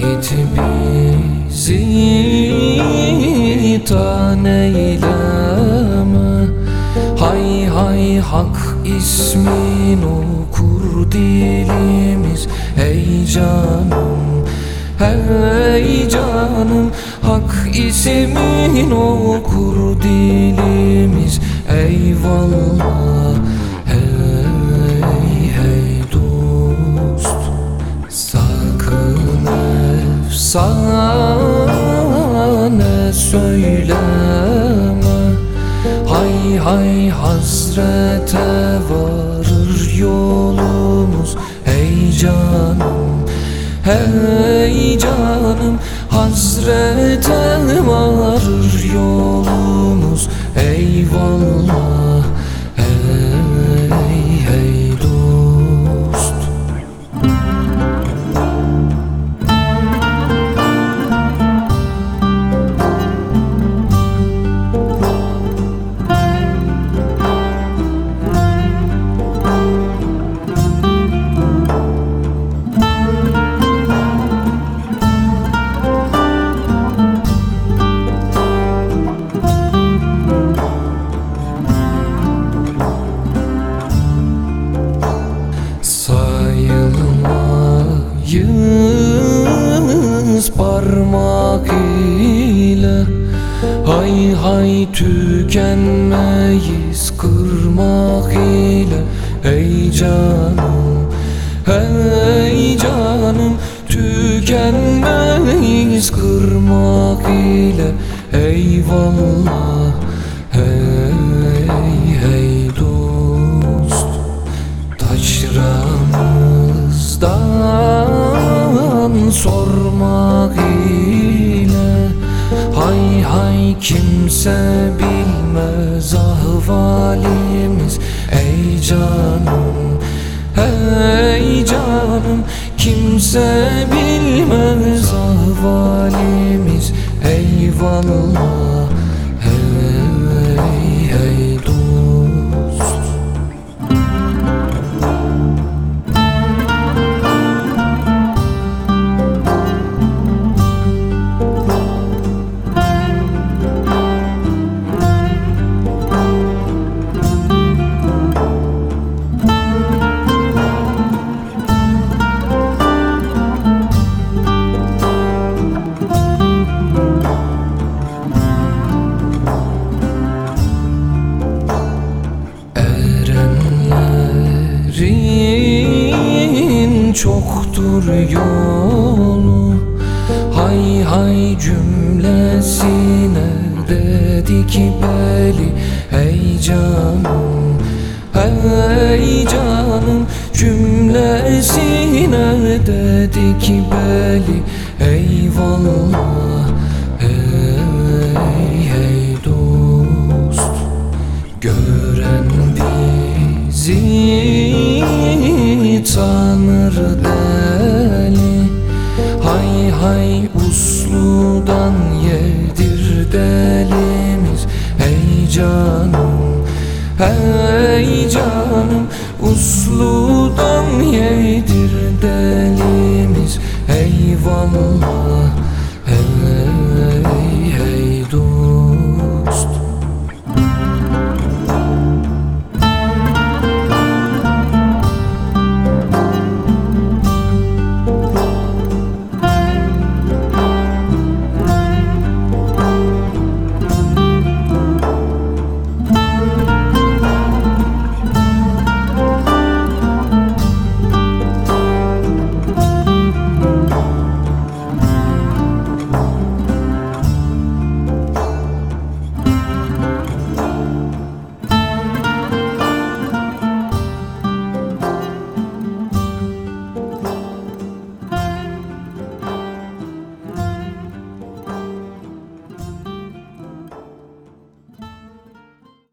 Zahit bizi tan eyleme Hay hay hak ismin okur dilimiz. Ey canım, hey canım Hak ismin okur dilimiz. Eyvallah, efsane söyleme? Hay hay hasrete varır yolumuz. Hey canım, hey canım Hasrete varır Sayılmayız parmak ile Hay hay tükenmeyiz. Kırmak ile Ey canım, hey canım Tükenmeyiz. Kırmak ile Eyvallah, Hay kimse bilmez ahvalimiz Ey canım, hey canım. Kimse bilmez ahvalimiz Eyvallah, çoktur yolu. Hay hay cümlesine dedik beli Hey canım, hey canım Cümlesine dedik beli Eyvallah, hey hey dost Gören bizi Hay usludan yedir delimiz. Hey canım, hey canım Usludan yedir delimiz. Hey